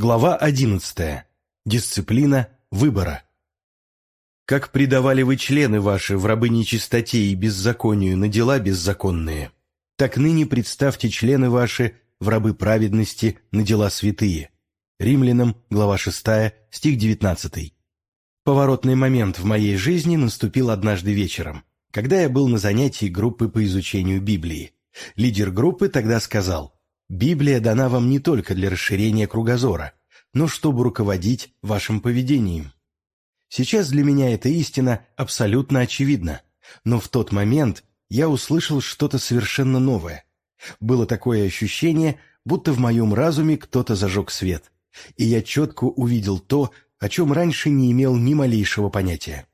Глава 11. Дисциплина выбора. Как предавали вы члены ваши в рабы нечистоте и беззаконию на дела беззаконные, так ныне представьте члены ваши в рабы праведности на дела святые. Римлянам, глава 6, стих 19. Поворотный момент в моей жизни наступил однажды вечером, когда я был на занятии группы по изучению Библии. Лидер группы тогда сказал – Библия дана вам не только для расширения кругозора, но чтобы руководить вашим поведением. Сейчас для меня эта истина абсолютно очевидна, но в тот момент я услышал что-то совершенно новое. Было такое ощущение, будто в моем разуме кто-то зажег свет, и я четко увидел то, о чем раньше не имел ни малейшего понятия.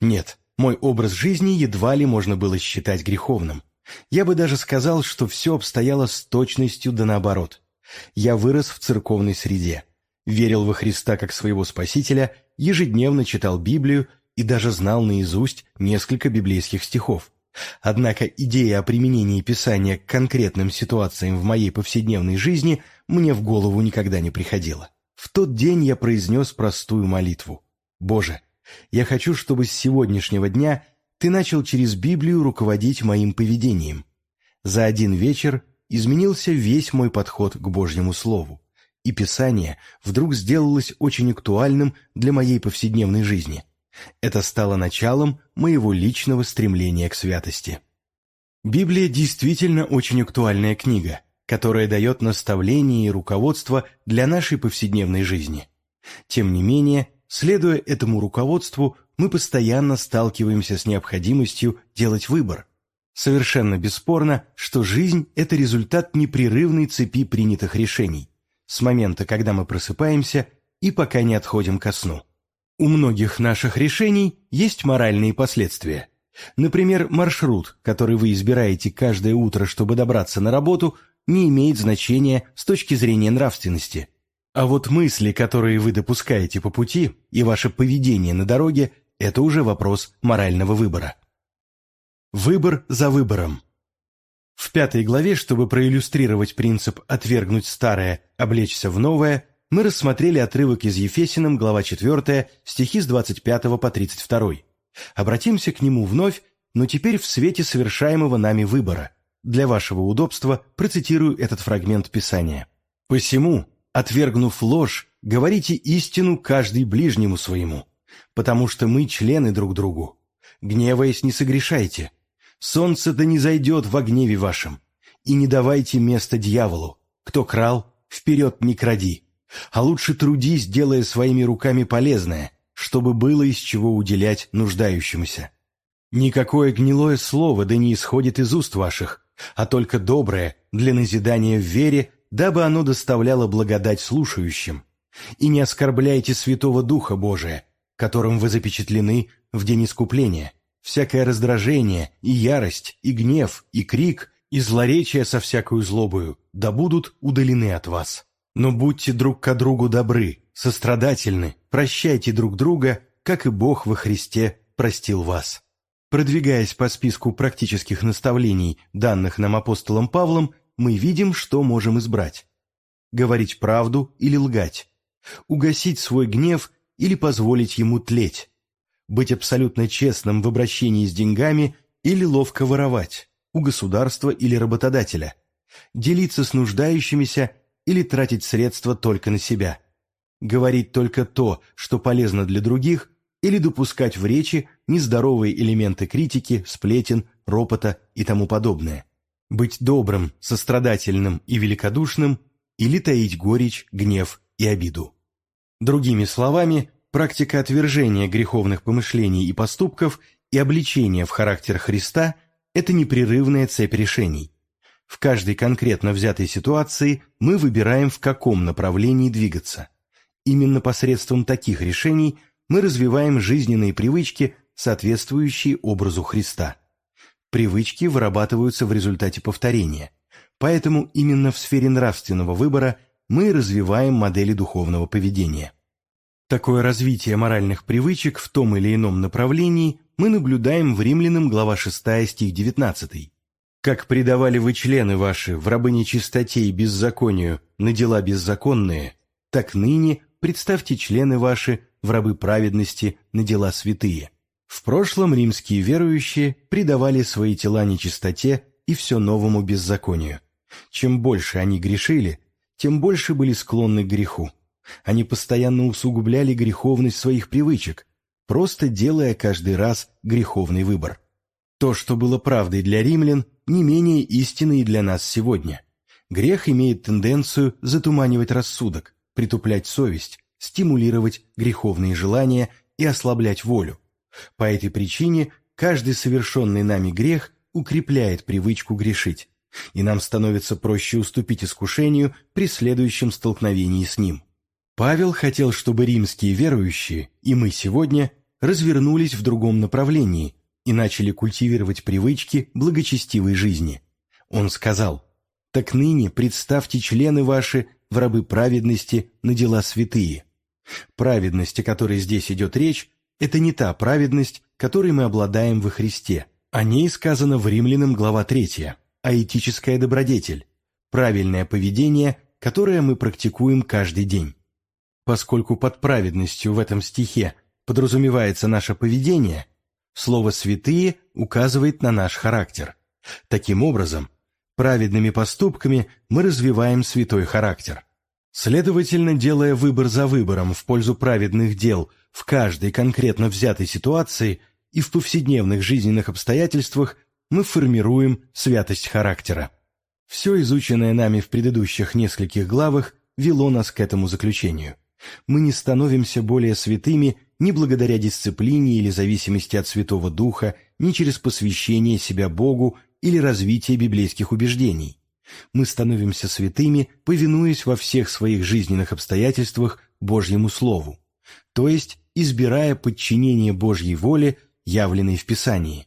Нет, мой образ жизни едва ли можно было считать греховным. Я бы даже сказал, что все обстояло с точностью да наоборот. Я вырос в церковной среде, верил во Христа как своего Спасителя, ежедневно читал Библию и даже знал наизусть несколько библейских стихов. Однако идея о применении Писания к конкретным ситуациям в моей повседневной жизни мне в голову никогда не приходила. В тот день я произнес простую молитву. «Боже, я хочу, чтобы с сегодняшнего дня ты начал через Библию руководить моим поведением. За один вечер изменился весь мой подход к Божьему Слову, и Писание вдруг сделалось очень актуальным для моей повседневной жизни. Это стало началом моего личного стремления к святости. Библия действительно очень актуальная книга, которая дает наставления и руководство для нашей повседневной жизни. Тем не менее, следуя этому руководству, мы постоянно сталкиваемся с необходимостью делать выбор. Совершенно бесспорно, что жизнь – это результат непрерывной цепи принятых решений, с момента, когда мы просыпаемся и пока не отходим ко сну. У многих наших решений есть моральные последствия. Например, маршрут, который вы избираете каждое утро, чтобы добраться на работу, не имеет значения с точки зрения нравственности. А вот мысли, которые вы допускаете по пути, и ваше поведение на дороге это уже вопрос морального выбора. Выбор за выбором. В пятой главе, чтобы проиллюстрировать принцип «отвергнуть старое, облечься в новое», мы рассмотрели отрывок из Ефесиным, глава 4, стихи с 25 по 32. Обратимся к нему вновь, но теперь в свете совершаемого нами выбора. Для вашего удобства процитирую этот фрагмент Писания. «Посему, отвергнув ложь, говорите истину каждый ближнему своему, потому что мы члены друг другу. Гневаясь, не согрешайте. Солнце да не зайдет во гневе вашем. И не давайте место дьяволу. Кто крал, вперед не кради. А лучше трудись, делая своими руками полезное, чтобы было из чего уделять нуждающемуся. Никакое гнилое слово да не исходит из уст ваших, а только доброе для назидания в вере, дабы оно доставляло благодать слушающим. И не оскорбляйте Святого Духа Божия, которым вы запечатлены в день искупления. Всякое раздражение, и ярость, и гнев, и крик, и злоречие со всякою злобою, да будут удалены от вас. Но будьте друг к другу добры, сострадательны, прощайте друг друга, как и Бог во Христе простил вас. Продвигаясь по списку практических наставлений, данных нам апостолом Павлом, мы видим, что можем избрать. Говорить правду или лгать. Угасить свой гнев или позволить ему тлеть, быть абсолютно честным в обращении с деньгами или ловко воровать у государства или работодателя, делиться с нуждающимися или тратить средства только на себя, говорить только то, что полезно для других, или допускать в речи нездоровые элементы критики, сплетен, ропота и тому подобное, быть добрым, сострадательным и великодушным или таить горечь, гнев и обиду. Другими словами, практика отвержения греховных помышлений и поступков и обличения в характер Христа – это непрерывная цепь решений. В каждой конкретно взятой ситуации мы выбираем, в каком направлении двигаться. Именно посредством таких решений мы развиваем жизненные привычки, соответствующие образу Христа. Привычки вырабатываются в результате повторения, поэтому именно в сфере нравственного выбора – мы развиваем модели духовного поведения. Такое развитие моральных привычек в том или ином направлении мы наблюдаем в Римлянам глава 6 стих 19. «Как предавали вы члены ваши в рабы нечистоте и беззаконию на дела беззаконные, так ныне представьте члены ваши в рабы праведности на дела святые. В прошлом римские верующие предавали свои тела нечистоте и все новому беззаконию. Чем больше они грешили, тем больше были склонны к греху. Они постоянно усугубляли греховность своих привычек, просто делая каждый раз греховный выбор. То, что было правдой для римлян, не менее истинно и для нас сегодня. Грех имеет тенденцию затуманивать рассудок, притуплять совесть, стимулировать греховные желания и ослаблять волю. По этой причине каждый совершенный нами грех укрепляет привычку грешить, и нам становится проще уступить искушению при следующем столкновении с ним. Павел хотел, чтобы римские верующие, и мы сегодня, развернулись в другом направлении и начали культивировать привычки благочестивой жизни. Он сказал, «Так ныне представьте члены ваши в рабы праведности на дела святые». Праведность, о которой здесь идет речь, это не та праведность, которой мы обладаем во Христе. О ней сказано в Римлянам глава 3, а этическая добродетель, правильное поведение, которое мы практикуем каждый день. Поскольку под праведностью в этом стихе подразумевается наше поведение, слово «святые» указывает на наш характер. Таким образом, праведными поступками мы развиваем святой характер. Следовательно, делая выбор за выбором в пользу праведных дел в каждой конкретно взятой ситуации и в повседневных жизненных обстоятельствах, мы формируем святость характера. Все изученное нами в предыдущих нескольких главах вело нас к этому заключению. Мы не становимся более святыми ни благодаря дисциплине или зависимости от Святого Духа, ни через посвящение себя Богу или развитие библейских убеждений мы становимся святыми, повинуясь во всех своих жизненных обстоятельствах Божьему Слову, то есть избирая подчинение Божьей воле, явленной в Писании.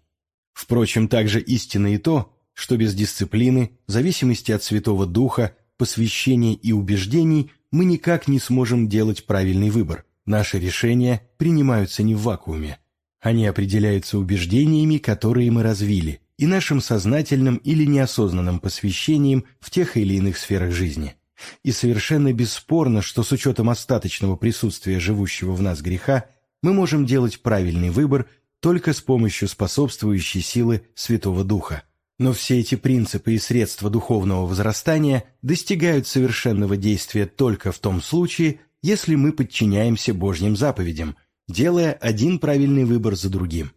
Впрочем, также истинно и то, что без дисциплины, зависимости от Святого Духа, посвящения и убеждений мы никак не сможем делать правильный выбор. Наши решения принимаются не в вакууме. Они определяются убеждениями, которые мы развили, и нашим сознательным или неосознанным посвящением в тех или иных сферах жизни. И совершенно бесспорно, что с учетом остаточного присутствия живущего в нас греха, мы можем делать правильный выбор только с помощью способствующей силы Святого Духа. Но все эти принципы и средства духовного возрастания достигают совершенного действия только в том случае, если мы подчиняемся Божьим заповедям, делая один правильный выбор за другим.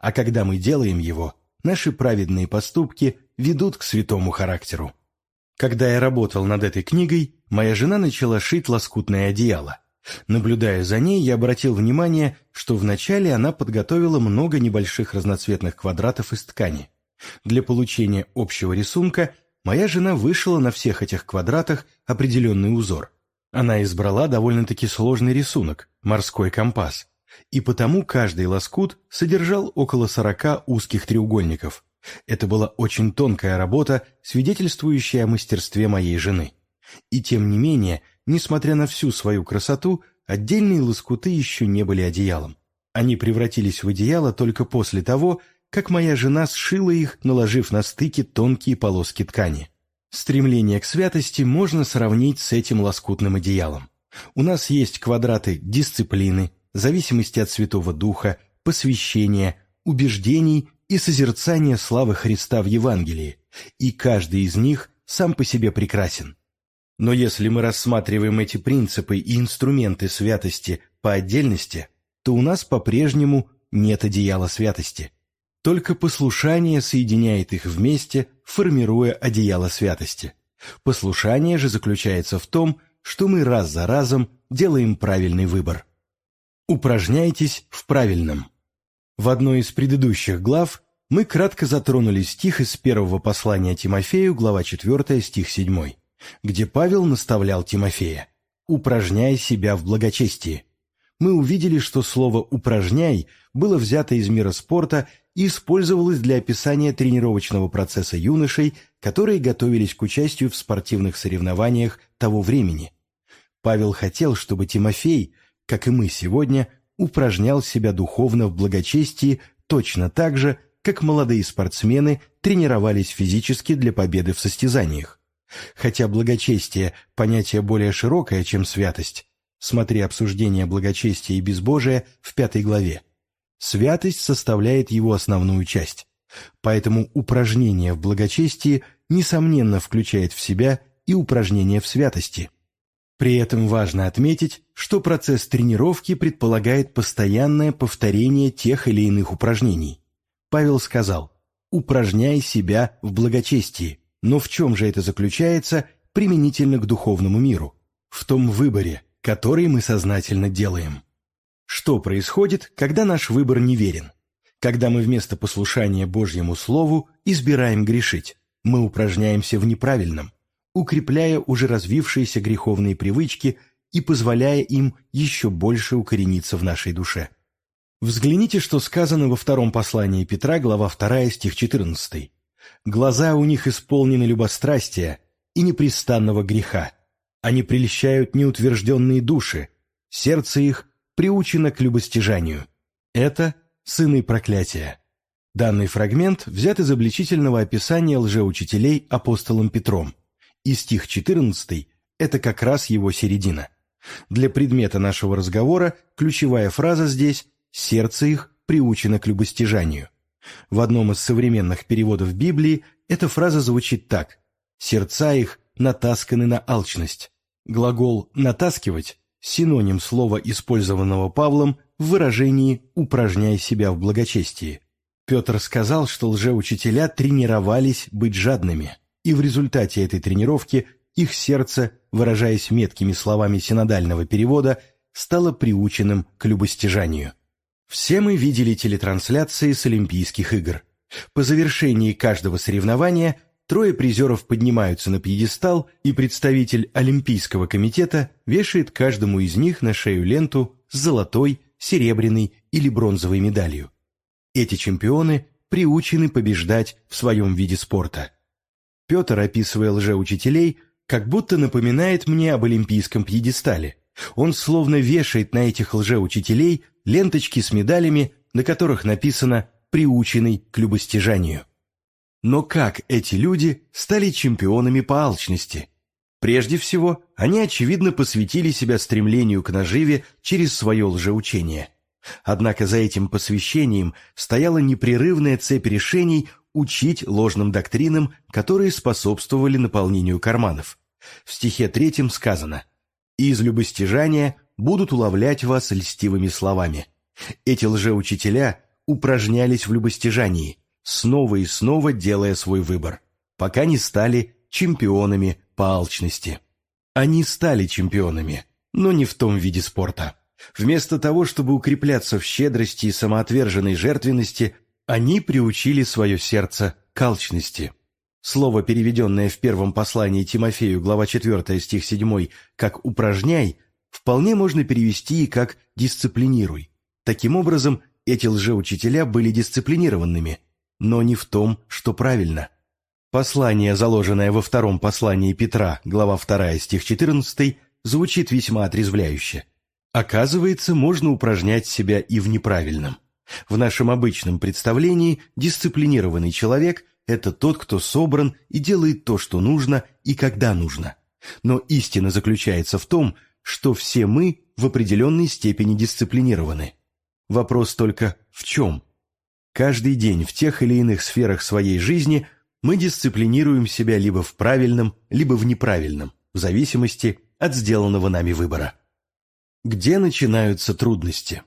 А когда мы делаем его – наши праведные поступки ведут к святому характеру. Когда я работал над этой книгой, моя жена начала шить лоскутное одеяло. Наблюдая за ней, я обратил внимание, что вначале она подготовила много небольших разноцветных квадратов из ткани. Для получения общего рисунка моя жена вышила на всех этих квадратах определенный узор. Она избрала довольно-таки сложный рисунок – морской компас и потому каждый лоскут содержал около сорока узких треугольников. Это была очень тонкая работа, свидетельствующая о мастерстве моей жены. И тем не менее, несмотря на всю свою красоту, отдельные лоскуты еще не были одеялом. Они превратились в одеяло только после того, как моя жена сшила их, наложив на стыки тонкие полоски ткани. Стремление к святости можно сравнить с этим лоскутным одеялом. У нас есть квадраты дисциплины, зависимости от Святого Духа, посвящения, убеждений и созерцания славы Христа в Евангелии, и каждый из них сам по себе прекрасен. Но если мы рассматриваем эти принципы и инструменты святости по отдельности, то у нас по-прежнему нет одеяла святости. Только послушание соединяет их вместе, формируя одеяло святости. Послушание же заключается в том, что мы раз за разом делаем правильный выбор. Упражняйтесь в правильном. В одной из предыдущих глав мы кратко затронули стих из первого послания Тимофею, глава 4, стих 7, где Павел наставлял Тимофея «Упражняй себя в благочестии». Мы увидели, что слово «упражняй» было взято из мира спорта и использовалось для описания тренировочного процесса юношей, которые готовились к участию в спортивных соревнованиях того времени. Павел хотел, чтобы Тимофей – как и мы сегодня, упражнял себя духовно в благочестии точно так же, как молодые спортсмены тренировались физически для победы в состязаниях. Хотя благочестие – понятие более широкое, чем святость, смотри обсуждение благочестия и безбожия в пятой главе, святость составляет его основную часть. Поэтому упражнение в благочестии, несомненно, включает в себя и упражнение в святости. При этом важно отметить, что процесс тренировки предполагает постоянное повторение тех или иных упражнений. Павел сказал «упражняй себя в благочестии». Но в чем же это заключается применительно к духовному миру? В том выборе, который мы сознательно делаем. Что происходит, когда наш выбор неверен? Когда мы вместо послушания Божьему Слову избираем грешить, мы упражняемся в неправильном, укрепляя уже развившиеся греховные привычки и позволяя им еще больше укорениться в нашей душе. Взгляните, что сказано во втором послании Петра, глава 2, стих 14. Глаза у них исполнены любострастия и непрестанного греха. Они прельщают неутвержденные души, сердце их приучено к любостяжанию. Это сыны проклятия. Данный фрагмент взят из обличительного описания лжеучителей апостолом Петром, и стих 14 – это как раз его середина. Для предмета нашего разговора ключевая фраза здесь «сердце их приучено к любостяжанию». В одном из современных переводов Библии эта фраза звучит так «сердца их натасканы на алчность». Глагол «натаскивать» – синоним слова, использованного Павлом в выражении «упражняй себя в благочестии». Петр сказал, что лжеучителя тренировались быть жадными, и в результате этой тренировки их сердце, выражаясь меткими словами синодального перевода, стало приученным к любостяжанию. Все мы видели телетрансляции с Олимпийских игр. По завершении каждого соревнования трое призеров поднимаются на пьедестал, и представитель Олимпийского комитета вешает каждому из них на шею ленту с золотой, серебряной или бронзовой медалью. Эти чемпионы приучены побеждать в своем виде спорта. Петр, описывая лжеучителей, как будто напоминает мне об олимпийском пьедестале. Он словно вешает на этих лжеучителей ленточки с медалями, на которых написано «приученный к любостяжанию». Но как эти люди стали чемпионами по алчности? Прежде всего, они, очевидно, посвятили себя стремлению к наживе через свое лжеучение. Однако за этим посвящением стояла непрерывная цепь решений учить ложным доктринам, которые способствовали наполнению карманов. В стихе третьем сказано из любостяжания будут уловлять вас льстивыми словами. Эти лжеучителя упражнялись в любостяжании, снова и снова делая свой выбор, пока не стали чемпионами по алчности. Они стали чемпионами, но не в том виде спорта. Вместо того, чтобы укрепляться в щедрости и самоотверженной жертвенности, они приучили свое сердце к алчности. Слово, переведенное в первом послании Тимофею, глава 4, стих 7, как «упражняй», вполне можно перевести и как «дисциплинируй». Таким образом, эти лжеучителя были дисциплинированными, но не в том, что правильно. Послание, заложенное во втором послании Петра, глава 2, стих 14, звучит весьма отрезвляюще. Оказывается, можно упражнять себя и в неправильном. В нашем обычном представлении дисциплинированный человек это тот, кто собран и делает то, что нужно и когда нужно. Но истина заключается в том, что все мы в определенной степени дисциплинированы. Вопрос только в чем? Каждый день в тех или иных сферах своей жизни мы дисциплинируем себя либо в правильном, либо в неправильном, в зависимости от сделанного нами выбора. Где начинаются трудности?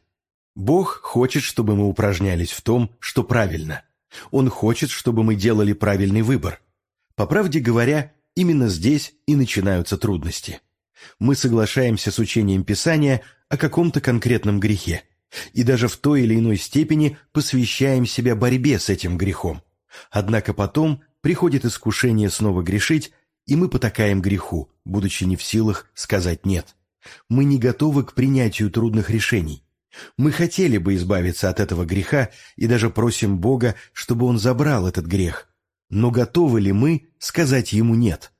Бог хочет, чтобы мы упражнялись в том, что правильно – он хочет, чтобы мы делали правильный выбор. По правде говоря, именно здесь и начинаются трудности. Мы соглашаемся с учением Писания о каком-то конкретном грехе, и даже в той или иной степени посвящаем себя борьбе с этим грехом. Однако потом приходит искушение снова грешить, и мы потакаем греху, будучи не в силах сказать «нет». Мы не готовы к принятию трудных решений. Мы хотели бы избавиться от этого греха и даже просим Бога, чтобы Он забрал этот грех. Но готовы ли мы сказать Ему «нет»?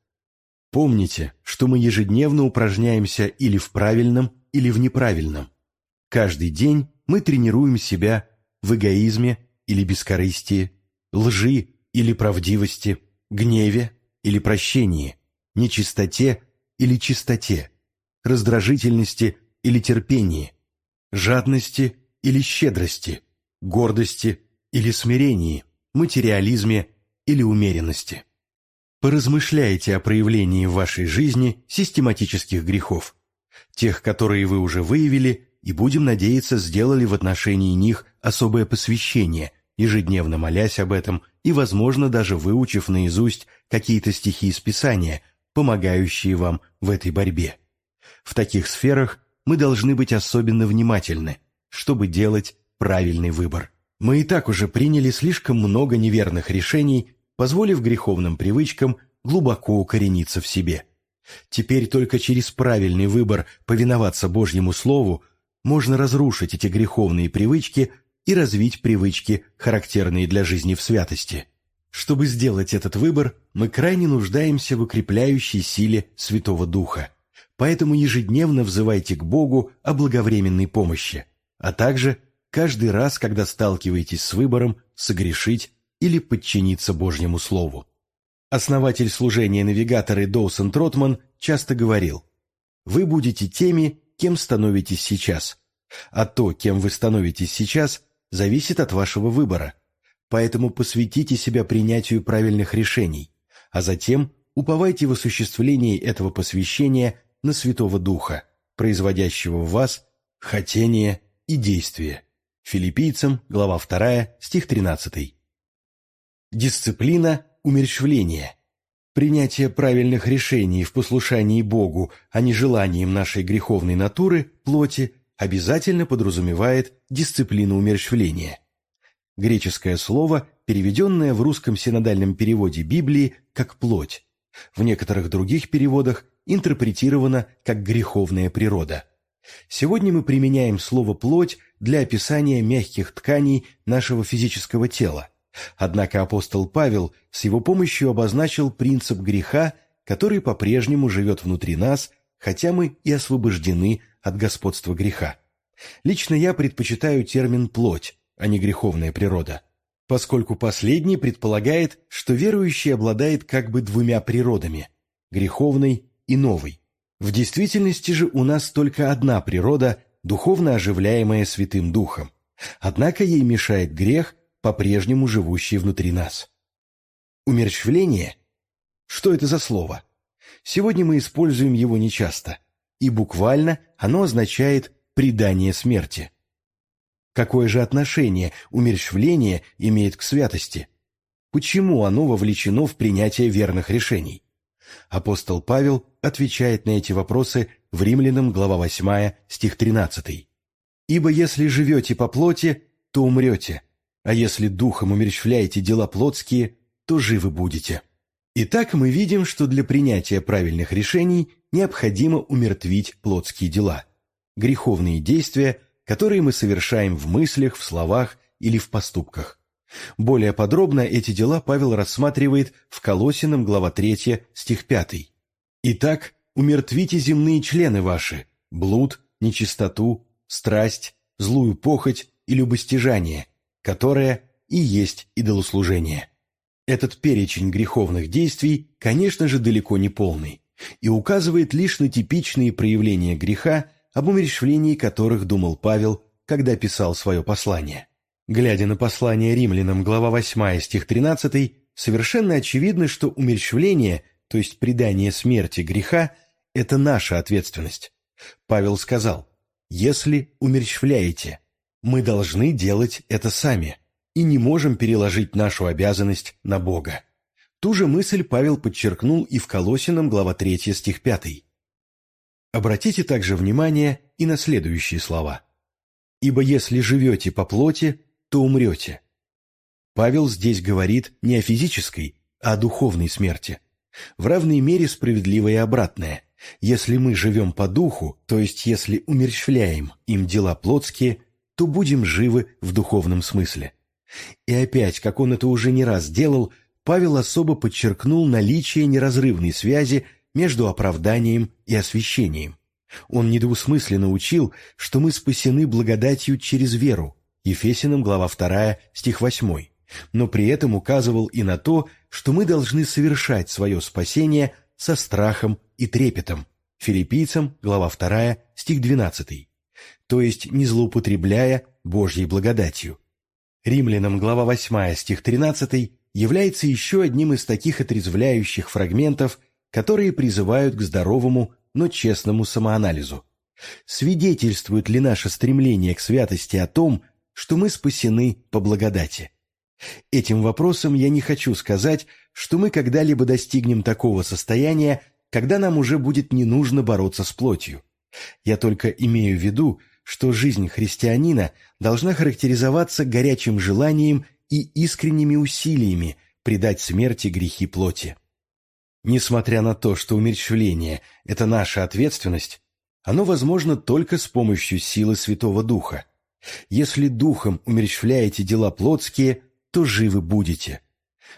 Помните, что мы ежедневно упражняемся или в правильном, или в неправильном. Каждый день мы тренируем себя в эгоизме или бескорыстии, лжи или правдивости, гневе или прощении, нечистоте или чистоте, раздражительности или терпении, жадности или щедрости, гордости или смирении, материализме или умеренности. Поразмышляйте о проявлении в вашей жизни систематических грехов, тех, которые вы уже выявили и, будем надеяться, сделали в отношении них особое посвящение, ежедневно молясь об этом и, возможно, даже выучив наизусть какие-то стихи из Писания, помогающие вам в этой борьбе. В таких сферах мы должны быть особенно внимательны, чтобы делать правильный выбор. Мы и так уже приняли слишком много неверных решений, позволив греховным привычкам глубоко укорениться в себе. Теперь только через правильный выбор повиноваться Божьему Слову можно разрушить эти греховные привычки и развить привычки, характерные для жизни в святости. Чтобы сделать этот выбор, мы крайне нуждаемся в укрепляющей силе Святого Духа. Поэтому ежедневно взывайте к Богу о благовременной помощи, а также каждый раз, когда сталкиваетесь с выбором согрешить или подчиниться Божьему Слову. Основатель служения навигаторы Доусон Тротман часто говорил, «Вы будете теми, кем становитесь сейчас, а то, кем вы становитесь сейчас, зависит от вашего выбора. Поэтому посвятите себя принятию правильных решений, а затем уповайте в осуществлении этого посвящения на Святого Духа, производящего в вас хотение и действие. Филиппийцам, глава 2, стих 13. Дисциплина умерщвления. Принятие правильных решений в послушании Богу, а не желанием нашей греховной натуры, плоти, обязательно подразумевает дисциплину умерщвления. Греческое слово, переведенное в русском синодальном переводе Библии как «плоть», в некоторых других переводах интерпретировано как «греховная природа». Сегодня мы применяем слово «плоть» для описания мягких тканей нашего физического тела. Однако апостол Павел с его помощью обозначил принцип греха, который по-прежнему живет внутри нас, хотя мы и освобождены от господства греха. Лично я предпочитаю термин «плоть», а не греховная природа, поскольку последний предполагает, что верующий обладает как бы двумя природами – греховной и новой. В действительности же у нас только одна природа, духовно оживляемая Святым Духом. Однако ей мешает грех, по-прежнему живущий внутри нас. Умерщвление? Что это за слово? Сегодня мы используем его нечасто, и буквально оно означает «предание смерти». Какое же отношение умерщвление имеет к святости? Почему оно вовлечено в принятие верных решений? Апостол Павел отвечает на эти вопросы в Римлянам, глава 8, стих 13. «Ибо если живете по плоти, то умрете, а если духом умерщвляете дела плотские, то живы будете». Итак, мы видим, что для принятия правильных решений необходимо умертвить плотские дела, греховные действия, которые мы совершаем в мыслях, в словах или в поступках. Более подробно эти дела Павел рассматривает в Колосином, глава 3, стих 5. «Итак, умертвите земные члены ваши, блуд, нечистоту, страсть, злую похоть и любостяжание, которое и есть идолослужение». Этот перечень греховных действий, конечно же, далеко не полный и указывает лишь на типичные проявления греха, об умерщвлении которых думал Павел, когда писал свое послание. Глядя на послание римлянам, глава 8, стих 13, совершенно очевидно, что умерщвление, то есть предание смерти греха, это наша ответственность. Павел сказал, «Если умерщвляете, мы должны делать это сами и не можем переложить нашу обязанность на Бога». Ту же мысль Павел подчеркнул и в Колосинам, глава 3, стих 5. Обратите также внимание и на следующие слова. «Ибо если живете по плоти, то умрете. Павел здесь говорит не о физической, а о духовной смерти. В равной мере справедливо и обратное. Если мы живем по духу, то есть если умерщвляем им дела плотские, то будем живы в духовном смысле. И опять, как он это уже не раз делал, Павел особо подчеркнул наличие неразрывной связи между оправданием и освящением. Он недвусмысленно учил, что мы спасены благодатью через веру, Ефесиным, глава 2, стих 8, но при этом указывал и на то, что мы должны совершать свое спасение со страхом и трепетом. Филиппийцам, глава 2, стих 12. То есть не злоупотребляя Божьей благодатью. Римлянам, глава 8, стих 13, является еще одним из таких отрезвляющих фрагментов, которые призывают к здоровому, но честному самоанализу. Свидетельствует ли наше стремление к святости о том, что мы спасены по благодати? Этим вопросом я не хочу сказать, что мы когда-либо достигнем такого состояния, когда нам уже будет не нужно бороться с плотью. Я только имею в виду, что жизнь христианина должна характеризоваться горячим желанием и искренними усилиями предать смерти грехи плоти. Несмотря на то, что умерщвление – это наша ответственность, оно возможно только с помощью силы Святого Духа. Если Духом умерщвляете дела плотские, то живы будете.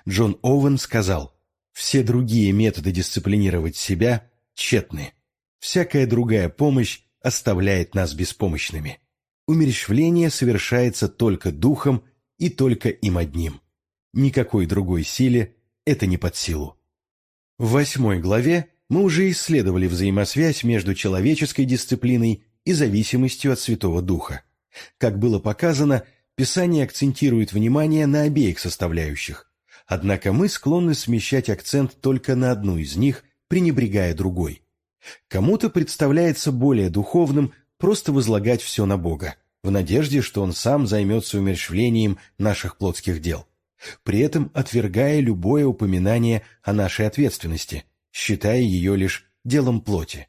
Джон Оуэн сказал, «Все другие методы дисциплинировать себя тщетны. Всякая другая помощь оставляет нас беспомощными. Умерщвление совершается только Духом и только им одним. Никакой другой силе это не под силу. В восьмой главе мы уже исследовали взаимосвязь между человеческой дисциплиной и зависимостью от Святого Духа. Как было показано, Писание акцентирует внимание на обеих составляющих, однако мы склонны смещать акцент только на одну из них, пренебрегая другой. Кому-то представляется более духовным просто возлагать все на Бога, в надежде, что Он сам займется умерщвлением наших плотских дел, при этом отвергая любое упоминание о нашей ответственности, считая ее лишь делом плоти.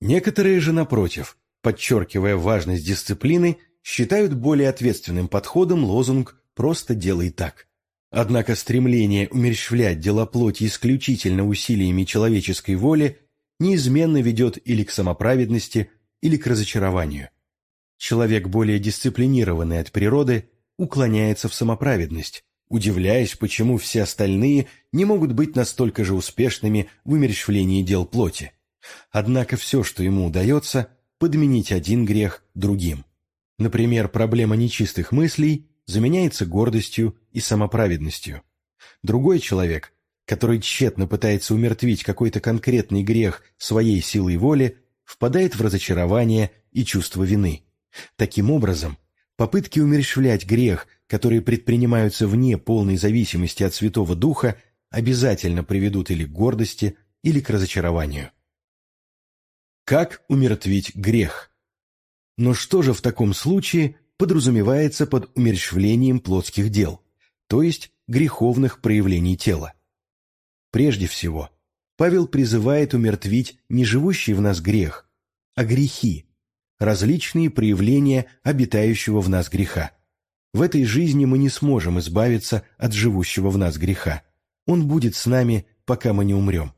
Некоторые же, напротив, подчеркивая важность дисциплины, считают более ответственным подходом лозунг «просто делай так». Однако стремление умерщвлять дела плоти исключительно усилиями человеческой воли неизменно ведет или к самоправедности, или к разочарованию. Человек, более дисциплинированный от природы, уклоняется в самоправедность, удивляясь, почему все остальные не могут быть настолько же успешными в умерщвлении дел плоти. Однако все, что ему удается, подменить один грех другим. Например, проблема нечистых мыслей заменяется гордостью и самоправедностью. Другой человек, который тщетно пытается умертвить какой-то конкретный грех своей силой воли, впадает в разочарование и чувство вины. Таким образом, попытки умерщвлять грех, которые предпринимаются вне полной зависимости от Святого Духа, обязательно приведут или к гордости, или к разочарованию. Как умертвить грех? Но что же в таком случае подразумевается под умерщвлением плотских дел, то есть греховных проявлений тела? Прежде всего, Павел призывает умертвить не живущий в нас грех, а грехи, различные проявления обитающего в нас греха. В этой жизни мы не сможем избавиться от живущего в нас греха. Он будет с нами, пока мы не умрем.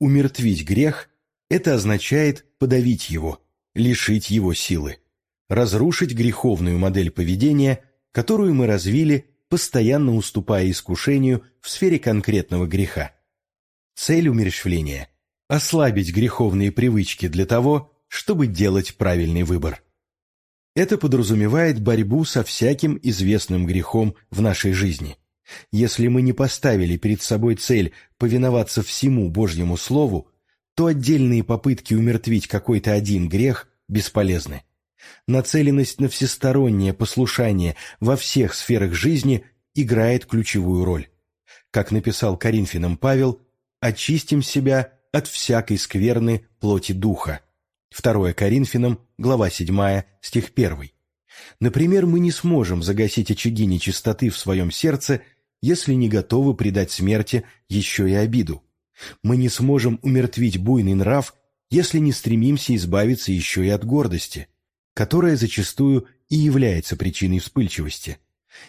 Умертвить грех – это означает подавить его – лишить его силы, разрушить греховную модель поведения, которую мы развили, постоянно уступая искушению в сфере конкретного греха. Цель умерщвления – ослабить греховные привычки для того, чтобы делать правильный выбор. Это подразумевает борьбу со всяким известным грехом в нашей жизни. Если мы не поставили перед собой цель повиноваться всему Божьему Слову, то отдельные попытки умертвить какой-то один грех бесполезны. Нацеленность на всестороннее послушание во всех сферах жизни играет ключевую роль. Как написал Коринфянам Павел, «Очистим себя от всякой скверны плоти духа». 2 Коринфянам, глава 7, стих 1. Например, мы не сможем загасить очаги нечистоты в своем сердце, если не готовы предать смерти еще и обиду. Мы не сможем умертвить буйный нрав, если не стремимся избавиться еще и от гордости, которая зачастую и является причиной вспыльчивости.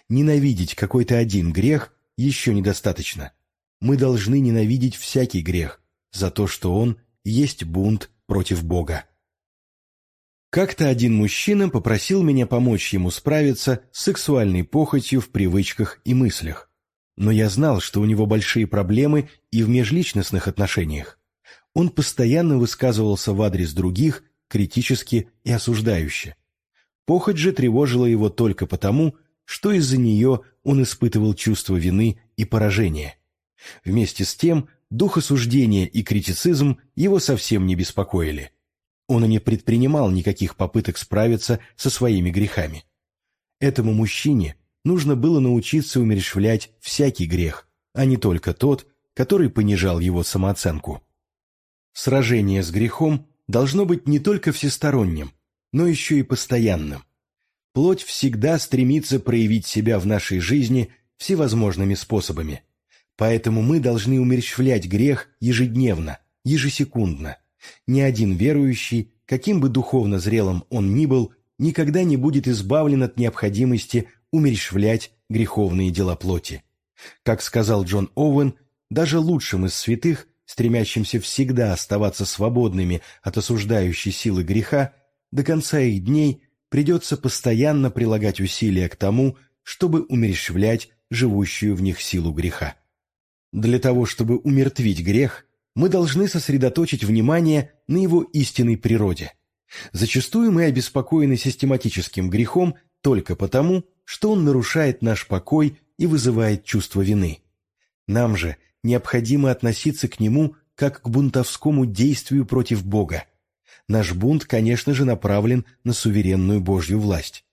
Ненавидеть какой-то один грех еще недостаточно. Мы должны ненавидеть всякий грех за то, что он есть бунт против Бога. Как-то один мужчина попросил меня помочь ему справиться с сексуальной похотью в привычках и мыслях но я знал, что у него большие проблемы и в межличностных отношениях. Он постоянно высказывался в адрес других, критически и осуждающе. Похоть же тревожила его только потому, что из-за нее он испытывал чувство вины и поражения. Вместе с тем дух осуждения и критицизм его совсем не беспокоили. Он и не предпринимал никаких попыток справиться со своими грехами. Этому мужчине нужно было научиться умерщвлять всякий грех, а не только тот, который понижал его самооценку. Сражение с грехом должно быть не только всесторонним, но еще и постоянным. Плоть всегда стремится проявить себя в нашей жизни всевозможными способами. Поэтому мы должны умерщвлять грех ежедневно, ежесекундно. Ни один верующий, каким бы духовно зрелым он ни был, никогда не будет избавлен от необходимости умерщвлять греховные дела плоти. Как сказал Джон Оуэн, даже лучшим из святых, стремящимся всегда оставаться свободными от осуждающей силы греха, до конца их дней придется постоянно прилагать усилия к тому, чтобы умерщвлять живущую в них силу греха. Для того, чтобы умертвить грех, мы должны сосредоточить внимание на его истинной природе. Зачастую мы обеспокоены систематическим грехом только потому, что он нарушает наш покой и вызывает чувство вины. Нам же необходимо относиться к нему как к бунтовскому действию против Бога. Наш бунт, конечно же, направлен на суверенную Божью власть.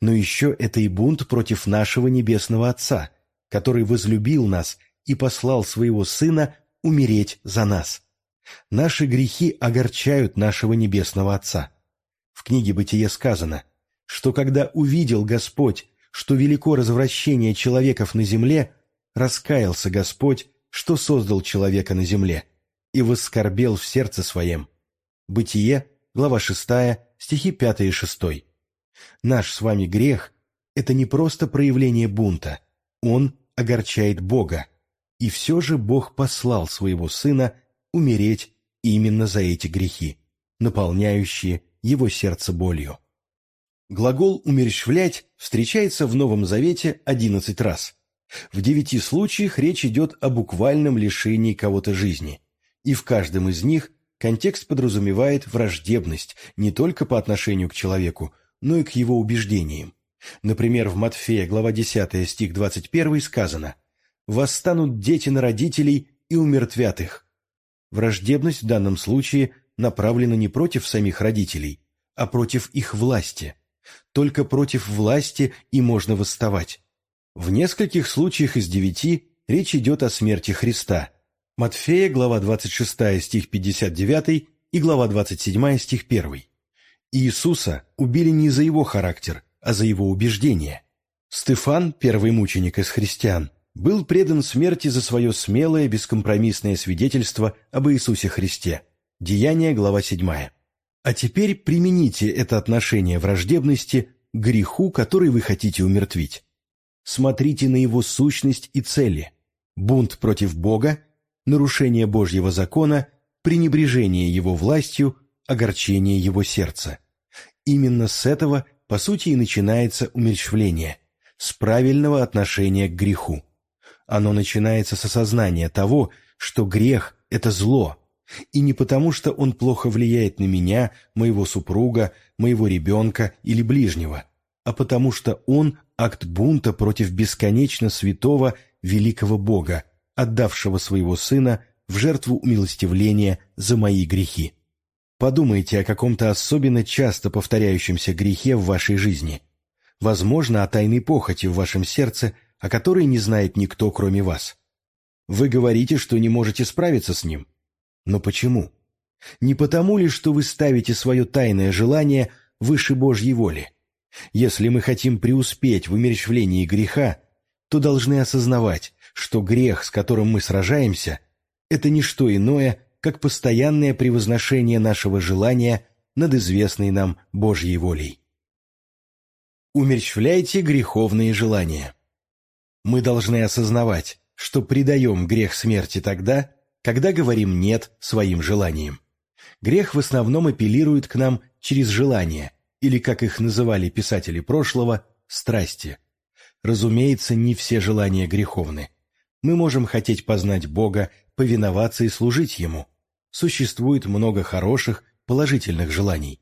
Но еще это и бунт против нашего Небесного Отца, который возлюбил нас и послал своего Сына умереть за нас. Наши грехи огорчают нашего Небесного Отца. В книге «Бытие» сказано, что когда увидел Господь, что велико развращение человеков на земле, раскаялся Господь, что создал человека на земле, и воскорбел в сердце своем. Бытие, глава 6, стихи 5 и 6. Наш с вами грех – это не просто проявление бунта, он огорчает Бога. И все же Бог послал своего Сына умереть именно за эти грехи, наполняющие его сердце болью. Глагол «умерщвлять» встречается в Новом Завете одиннадцать раз. В девяти случаях речь идет о буквальном лишении кого-то жизни, и в каждом из них контекст подразумевает враждебность не только по отношению к человеку, но и к его убеждениям. Например, в Матфея, глава 10, стих 21 сказано «Восстанут дети на родителей и умертвят их». Враждебность в данном случае направлена не против самих родителей, а против их власти. Только против власти и можно восставать. В нескольких случаях из девяти речь идет о смерти Христа. Матфея, глава 26, стих 59 и глава 27, стих 1. Иисуса убили не за его характер, а за его убеждения. Стефан, первый мученик из христиан, был предан смерти за свое смелое, бескомпромиссное свидетельство об Иисусе Христе. Деяние, глава 7. А теперь примените это отношение враждебности к греху, который вы хотите умертвить. Смотрите на его сущность и цели. Бунт против Бога, нарушение Божьего закона, пренебрежение его властью – огорчение его сердца. Именно с этого, по сути, и начинается умерщвление, с правильного отношения к греху. Оно начинается с осознания того, что грех – это зло, и не потому, что он плохо влияет на меня, моего супруга, моего ребенка или ближнего, а потому что он – акт бунта против бесконечно святого великого Бога, отдавшего своего Сына в жертву умилостивления за мои грехи. Подумайте о каком-то особенно часто повторяющемся грехе в вашей жизни. Возможно, о тайной похоти в вашем сердце, о которой не знает никто, кроме вас. Вы говорите, что не можете справиться с ним. Но почему? Не потому ли, что вы ставите свое тайное желание выше Божьей воли? Если мы хотим преуспеть в умерщвлении греха, то должны осознавать, что грех, с которым мы сражаемся, это не что иное, как постоянное превозношение нашего желания над известной нам Божьей волей. Умерщвляйте греховные желания. Мы должны осознавать, что предаем грех смерти тогда, когда говорим «нет» своим желаниям. Грех в основном апеллирует к нам через желания, или, как их называли писатели прошлого, страсти. Разумеется, не все желания греховны. Мы можем хотеть познать Бога повиноваться и служить Ему. Существует много хороших, положительных желаний.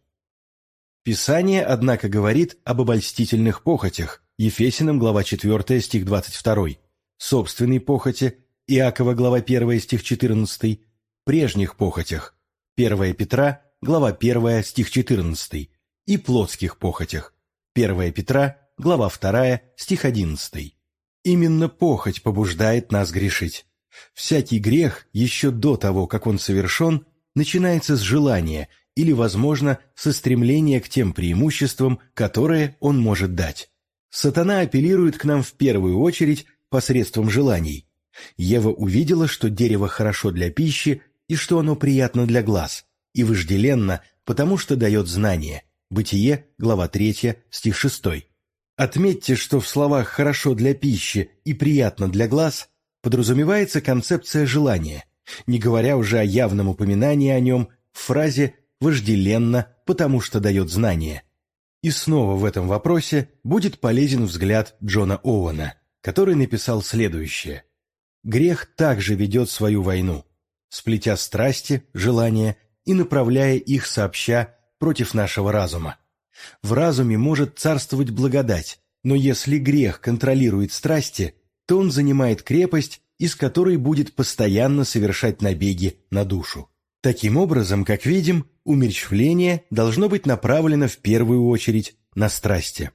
Писание, однако, говорит об обольстительных похотях, Ефесиным, глава 4, стих 22, собственной похоти, Иакова, глава 1, стих 14, прежних похотях, 1 Петра, глава 1, стих 14, и плотских похотях, 1 Петра, глава 2, стих 11. Именно похоть побуждает нас грешить. Всякий грех еще до того, как он совершен, начинается с желания или, возможно, со стремления к тем преимуществам, которые он может дать. Сатана апеллирует к нам в первую очередь посредством желаний. Ева увидела, что дерево хорошо для пищи и что оно приятно для глаз, и вожделенно, потому что дает знание. Бытие, глава 3, стих 6. Отметьте, что в словах «хорошо для пищи» и «приятно для глаз» подразумевается концепция желания, не говоря уже о явном упоминании о нем в фразе «вожделенно, потому что дает знание». И снова в этом вопросе будет полезен взгляд Джона Оуэна, который написал следующее. «Грех также ведет свою войну, сплетя страсти, желания и направляя их сообща против нашего разума. В разуме может царствовать благодать, но если грех контролирует страсти, то он занимает крепость, из которой будет постоянно совершать набеги на душу. Таким образом, как видим, умерщвление должно быть направлено в первую очередь на страсти.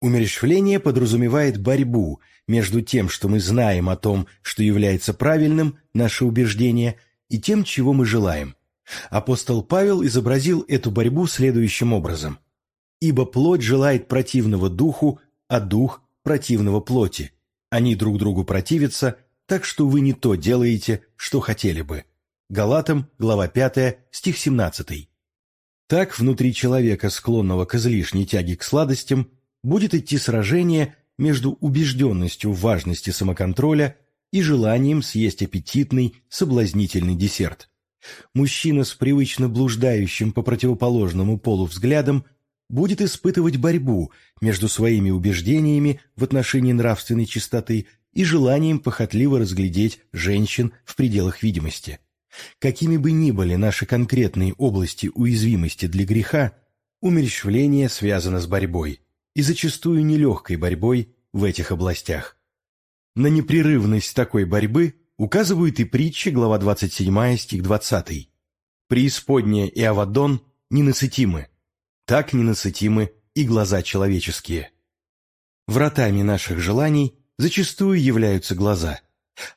Умерщвление подразумевает борьбу между тем, что мы знаем о том, что является правильным, наше убеждение, и тем, чего мы желаем. Апостол Павел изобразил эту борьбу следующим образом. «Ибо плоть желает противного духу, а дух – противного плоти. Они друг другу противятся, так что вы не то делаете, что хотели бы». Галатам, глава 5, стих 17. Так внутри человека, склонного к излишней тяге к сладостям, будет идти сражение между убежденностью в важности самоконтроля и желанием съесть аппетитный, соблазнительный десерт. Мужчина с привычно блуждающим по противоположному полу взглядом будет испытывать борьбу между своими убеждениями в отношении нравственной чистоты и желанием похотливо разглядеть женщин в пределах видимости. Какими бы ни были наши конкретные области уязвимости для греха, умерщвление связано с борьбой, и зачастую нелегкой борьбой в этих областях. На непрерывность такой борьбы указывают и притчи, глава 27, стих 20. «Преисподняя и Авадон ненасытимы, так ненасытимы и глаза человеческие». Вратами наших желаний зачастую являются глаза.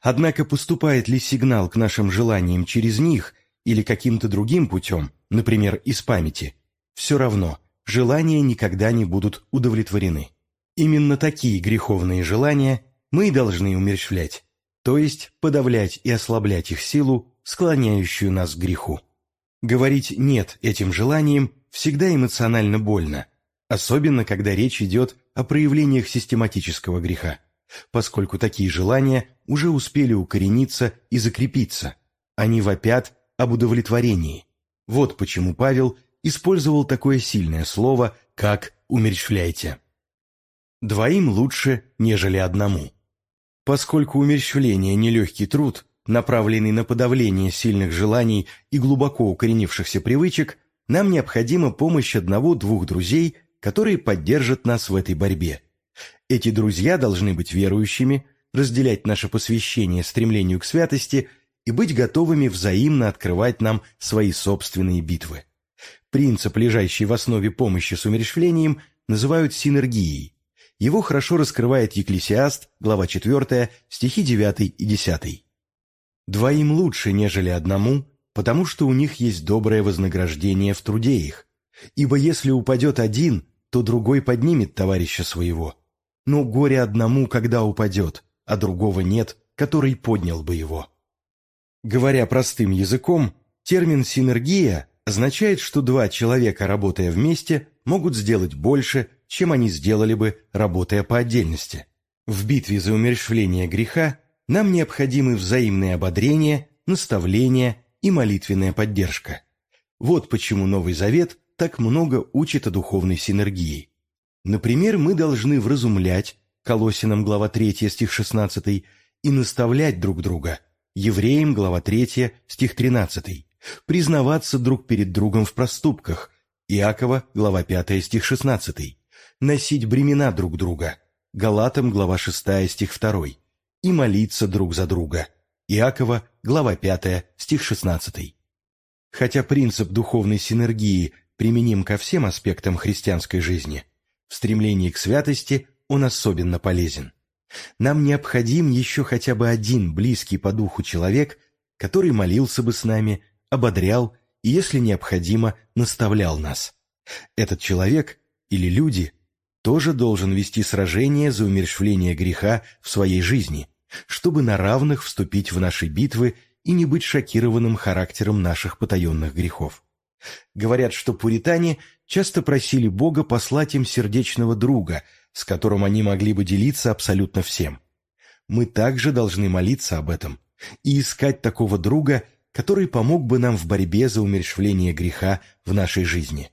Однако поступает ли сигнал к нашим желаниям через них или каким-то другим путем, например, из памяти, все равно желания никогда не будут удовлетворены. Именно такие греховные желания мы и должны умерщвлять, то есть подавлять и ослаблять их силу, склоняющую нас к греху. Говорить «нет» этим желаниям всегда эмоционально больно, особенно когда речь идет о проявлениях систематического греха, поскольку такие желания уже успели укорениться и закрепиться. Они вопят об удовлетворении. Вот почему Павел использовал такое сильное слово, как «умерщвляйте». Двоим лучше, нежели одному. Поскольку умерщвление – нелегкий труд, направленный на подавление сильных желаний и глубоко укоренившихся привычек, нам необходима помощь одного-двух друзей, которые поддержат нас в этой борьбе. Эти друзья должны быть верующими, разделять наше посвящение стремлению к святости и быть готовыми взаимно открывать нам свои собственные битвы. Принцип, лежащий в основе помощи с умерщвлением, называют синергией. Его хорошо раскрывает Екклесиаст, глава 4, стихи 9 и 10. «Двоим лучше, нежели одному, потому что у них есть доброе вознаграждение в труде их. Ибо если упадет один, то другой поднимет товарища своего. Но горе одному, когда упадет, а другого нет, который поднял бы его». Говоря простым языком, термин «синергия» означает, что два человека, работая вместе, могут сделать больше, чем они сделали бы, работая по отдельности. В битве за умерщвление греха нам необходимы взаимное ободрение, наставление и молитвенная поддержка. Вот почему Новый Завет так много учит о духовной синергии. Например, мы должны вразумлять, Колосинам глава 3 стих 16, и наставлять друг друга, Евреям глава 3 стих 13, признаваться друг перед другом в проступках, Иакова, глава 5, стих 16, носить бремена друг друга, Галатам, глава 6, стих 2, и молиться друг за друга. Иакова, глава 5, стих 16. Хотя принцип духовной синергии применим ко всем аспектам христианской жизни, в стремлении к святости он особенно полезен. Нам необходим еще хотя бы один близкий по духу человек, который молился бы с нами, ободрял и, если необходимо, наставлял нас. Этот человек или люди тоже должен вести сражение за умерщвление греха в своей жизни, чтобы на равных вступить в наши битвы и не быть шокированным характером наших потаенных грехов. Говорят, что пуритане часто просили Бога послать им сердечного друга, с которым они могли бы делиться абсолютно всем. Мы также должны молиться об этом и искать такого друга, который помог бы нам в борьбе за умерщвление греха в нашей жизни.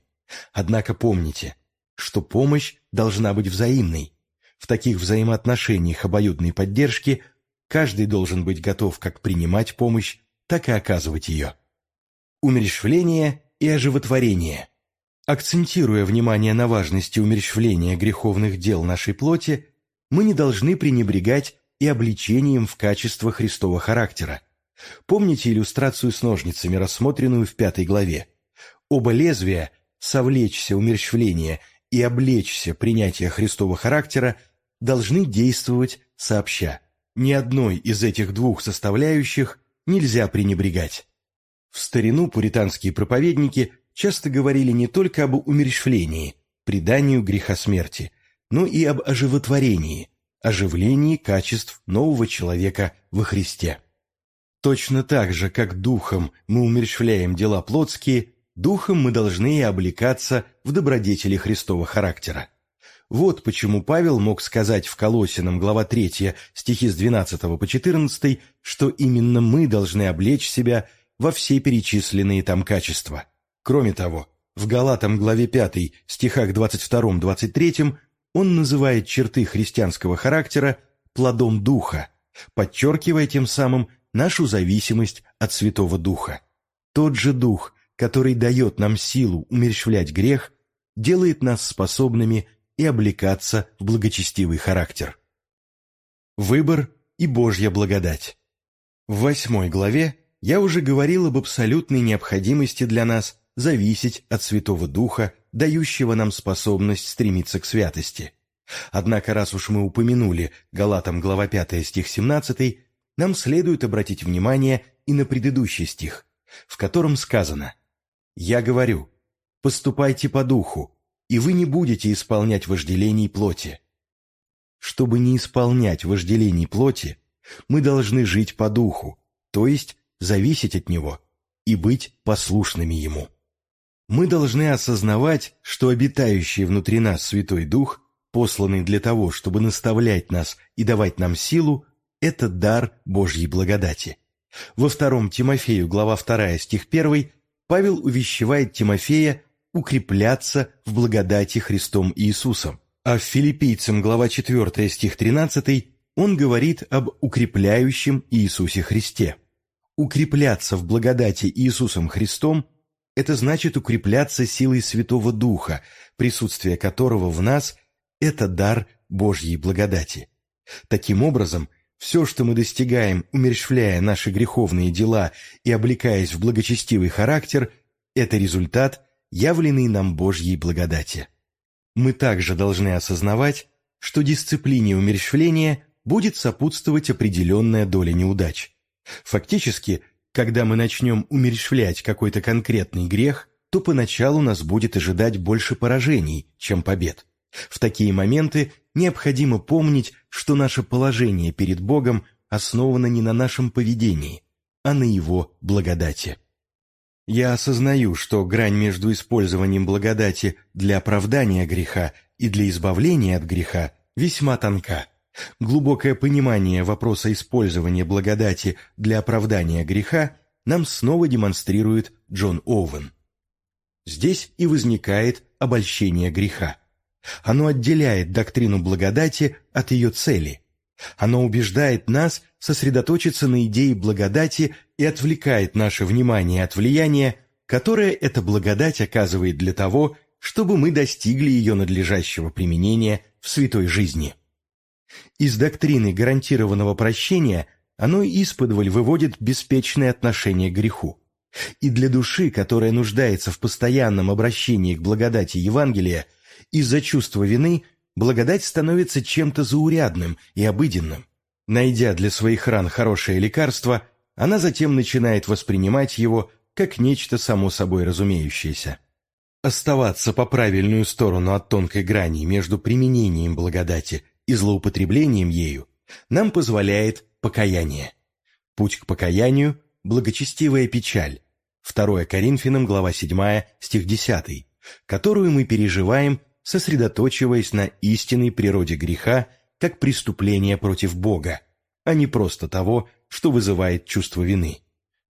Однако помните, что помощь должна быть взаимной. В таких взаимоотношениях обоюдной поддержки каждый должен быть готов как принимать помощь, так и оказывать ее. Умерщвление и оживотворение. Акцентируя внимание на важности умерщвления греховных дел нашей плоти, мы не должны пренебрегать и обличением в качество Христова характера. Помните иллюстрацию с ножницами, рассмотренную в пятой главе? Оба лезвия «совлечься умерщвление» и «облечься принятия Христова характера» должны действовать сообща. Ни одной из этих двух составляющих нельзя пренебрегать. В старину пуританские проповедники часто говорили не только об умерщвлении, преданию греха смерти, но и об оживотворении, оживлении качеств нового человека во Христе. Точно так же, как духом мы умерщвляем дела плотские, духом мы должны и облекаться в добродетели Христова характера. Вот почему Павел мог сказать в Колосинам, глава 3, стихи с 12 по 14, что именно мы должны облечь себя во все перечисленные там качества. Кроме того, в Галатам, главе 5, стихах 22-23 он называет черты христианского характера плодом духа, подчеркивая тем самым нашу зависимость от Святого Духа. Тот же Дух, который дает нам силу умерщвлять грех, делает нас способными и облекаться в благочестивый характер. Выбор и Божья благодать. В восьмой главе я уже говорил об абсолютной необходимости для нас зависеть от Святого Духа, дающего нам способность стремиться к святости. Однако, раз уж мы упомянули Галатам глава 5 стих 17, нам следует обратить внимание и на предыдущий стих, в котором сказано «Я говорю, поступайте по духу, и вы не будете исполнять вожделений плоти». Чтобы не исполнять вожделений плоти, мы должны жить по духу, то есть зависеть от него и быть послушными ему. Мы должны осознавать, что обитающий внутри нас Святой Дух, посланный для того, чтобы наставлять нас и давать нам силу, это дар Божьей благодати. Во втором Тимофею, глава 2, стих 1, Павел увещевает Тимофея укрепляться в благодати Христом Иисусом, а в Филиппийцам, глава 4, стих 13, он говорит об укрепляющем Иисусе Христе. Укрепляться в благодати Иисусом Христом – это значит укрепляться силой Святого Духа, присутствие которого в нас – это дар Божьей благодати. Таким образом, все, что мы достигаем, умерщвляя наши греховные дела и облекаясь в благочестивый характер, это результат, явленный нам Божьей благодати. Мы также должны осознавать, что дисциплине умерщвления будет сопутствовать определенная доля неудач. Фактически, когда мы начнем умерщвлять какой-то конкретный грех, то поначалу нас будет ожидать больше поражений, чем побед. В такие моменты необходимо помнить, что наше положение перед Богом основано не на нашем поведении, а на Его благодати. Я осознаю, что грань между использованием благодати для оправдания греха и для избавления от греха весьма тонка. Глубокое понимание вопроса использования благодати для оправдания греха нам снова демонстрирует Джон Оуэн. Здесь и возникает обольщение греха. Оно отделяет доктрину благодати от ее цели. Оно убеждает нас сосредоточиться на идее благодати и отвлекает наше внимание от влияния, которое эта благодать оказывает для того, чтобы мы достигли ее надлежащего применения в святой жизни. Из доктрины гарантированного прощения оно исподволь выводит беспечное отношение к греху. И для души, которая нуждается в постоянном обращении к благодати Евангелия, из-за чувства вины благодать становится чем-то заурядным и обыденным. Найдя для своих ран хорошее лекарство, она затем начинает воспринимать его как нечто само собой разумеющееся. Оставаться по правильную сторону от тонкой грани между применением благодати и злоупотреблением ею нам позволяет покаяние. Путь к покаянию – благочестивая печаль, 2 Коринфянам, глава 7, стих 10, которую мы переживаем, сосредоточиваясь на истинной природе греха как преступления против Бога, а не просто того, что вызывает чувство вины.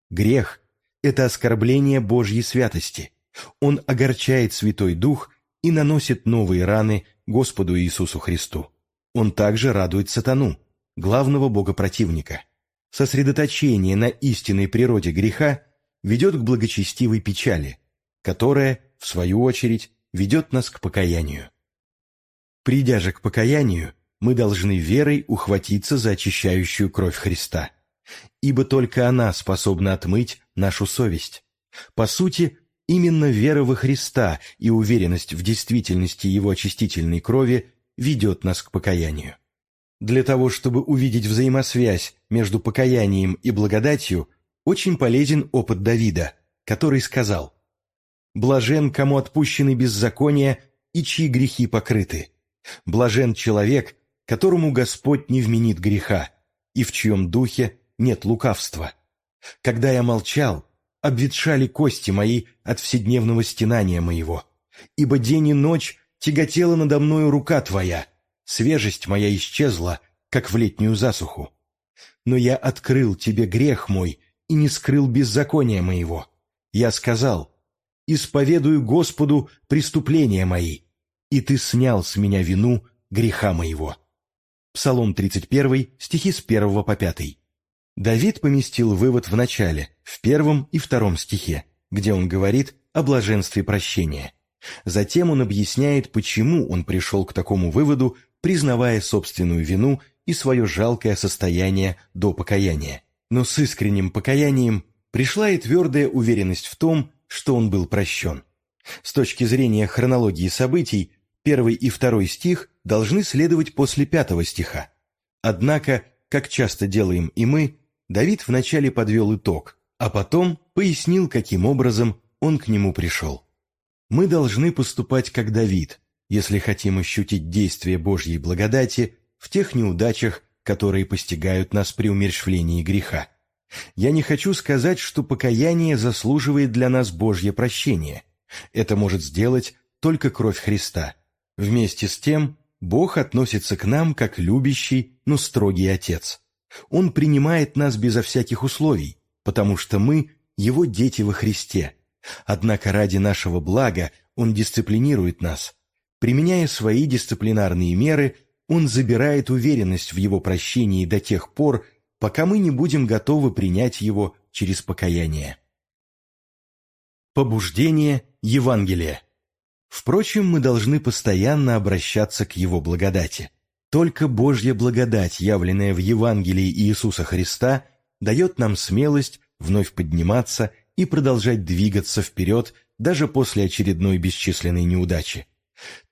Грех – это оскорбление Божьей святости. Он огорчает Святой Дух и наносит новые раны Господу Иисусу Христу. Он также радует сатану, главного бога-противника. Сосредоточение на истинной природе греха ведет к благочестивой печали, которая, в свою очередь, ведет нас к покаянию. Придя же к покаянию, мы должны верой ухватиться за очищающую кровь Христа, ибо только она способна отмыть нашу совесть. По сути, именно вера во Христа и уверенность в действительности Его очистительной крови ведет нас к покаянию. Для того, чтобы увидеть взаимосвязь между покаянием и благодатью, очень полезен опыт Давида, который сказал «Блажен, кому отпущены беззакония и чьи грехи покрыты. Блажен человек, которому Господь не вменит греха, и в чьем духе нет лукавства. Когда я молчал, обветшали кости мои от вседневного стенания моего, ибо день и ночь тяготела надо мною рука Твоя, свежесть моя исчезла, как в летнюю засуху. Но я открыл Тебе грех мой и не скрыл беззакония моего. Я сказал, исповедую Господу преступления мои, и Ты снял с меня вину греха моего. Псалом 31, стихи с 1 по 5. Давид поместил вывод в начале, в первом и втором стихе, где он говорит о блаженстве прощения. Затем он объясняет, почему он пришел к такому выводу, признавая собственную вину и свое жалкое состояние до покаяния. Но с искренним покаянием пришла и твердая уверенность в том, что он был прощен. С точки зрения хронологии событий, первый и второй стих должны следовать после пятого стиха. Однако, как часто делаем и мы, Давид вначале подвел итог, а потом пояснил, каким образом он к нему пришел. Мы должны поступать как Давид, если хотим ощутить действие Божьей благодати в тех неудачах, которые постигают нас при умерщвлении греха. Я не хочу сказать, что покаяние заслуживает для нас Божье прощение. Это может сделать только кровь Христа. Вместе с тем, Бог относится к нам как любящий, но строгий Отец. Он принимает нас безо всяких условий, потому что мы – Его дети во Христе. Однако ради нашего блага Он дисциплинирует нас. Применяя свои дисциплинарные меры – он забирает уверенность в его прощении до тех пор, пока мы не будем готовы принять его через покаяние. Побуждение Евангелия. Впрочем, мы должны постоянно обращаться к Его благодати. Только Божья благодать, явленная в Евангелии Иисуса Христа, дает нам смелость вновь подниматься и продолжать двигаться вперед даже после очередной бесчисленной неудачи.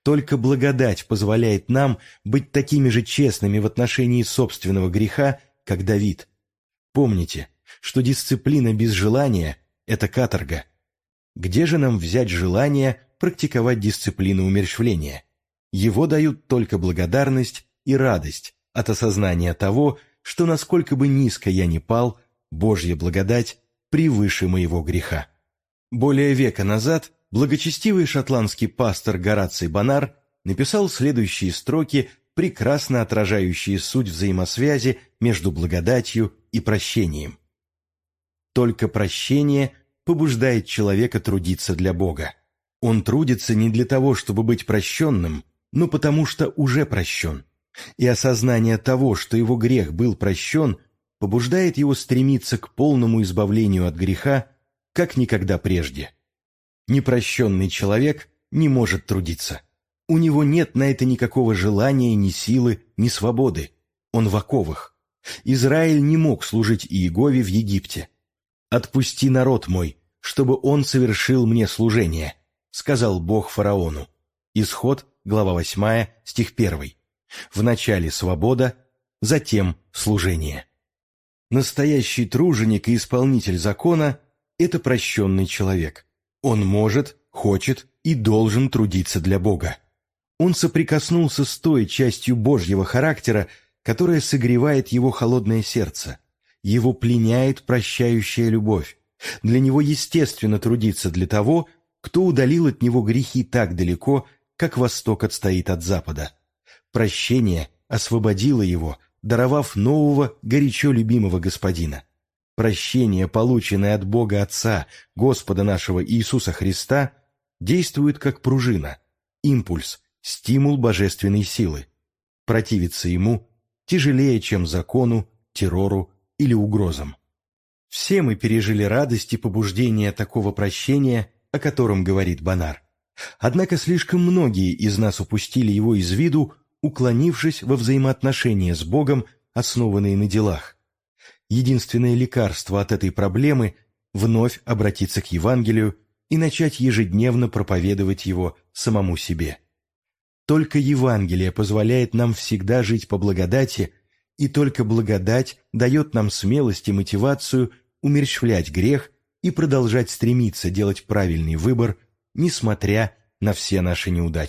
Только благодать позволяет нам быть такими же честными в отношении собственного греха, как Давид. Помните, что дисциплина без желания – это каторга. Где же нам взять желание практиковать дисциплину умерщвления? Его дают только благодарность и радость от осознания того, что насколько бы низко я ни пал, Божья благодать превыше моего греха. Более века назад благочестивый шотландский пастор Гораций Бонар написал следующие строки, прекрасно отражающие суть взаимосвязи между благодатью и прощением. Только прощение побуждает человека трудиться для Бога. Он трудится не для того, чтобы быть прощенным, но потому что уже прощен. И осознание того, что его грех был прощен, побуждает его стремиться к полному избавлению от греха, как никогда прежде. Непрощенный человек не может трудиться. У него нет на это никакого желания, ни силы, ни свободы. Он в оковах. Израиль не мог служить Иегове в Египте. «Отпусти народ мой, чтобы он совершил мне служение», сказал Бог фараону. Исход, глава 8, стих 1. Вначале свобода, затем служение. Настоящий труженик и исполнитель закона – это прощенный человек. Он может, хочет и должен трудиться для Бога. Он соприкоснулся с той частью Божьего характера, которая согревает его холодное сердце. Его пленяет прощающая любовь. Для него естественно трудиться для того, кто удалил от него грехи так далеко, как восток отстоит от запада. Прощение освободило его, даровав нового, горячо любимого господина. Прощение, полученное от Бога Отца, Господа нашего Иисуса Христа, действует как пружина, импульс, стимул божественной силы. Противиться ему тяжелее, чем закону, террору или угрозам. Все мы пережили радость и побуждение такого прощения, о котором говорит Бонар. Однако слишком многие из нас упустили его из виду, уклонившись во взаимоотношения с Богом, основанные на делах. Единственное лекарство от этой проблемы – вновь обратиться к Евангелию и начать ежедневно проповедовать его самому себе. Только Евангелие позволяет нам всегда жить по благодати, и только благодать дает нам смелость и мотивацию умерщвлять грех и продолжать стремиться делать правильный выбор, несмотря на все наши неудачи.